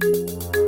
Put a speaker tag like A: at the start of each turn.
A: Música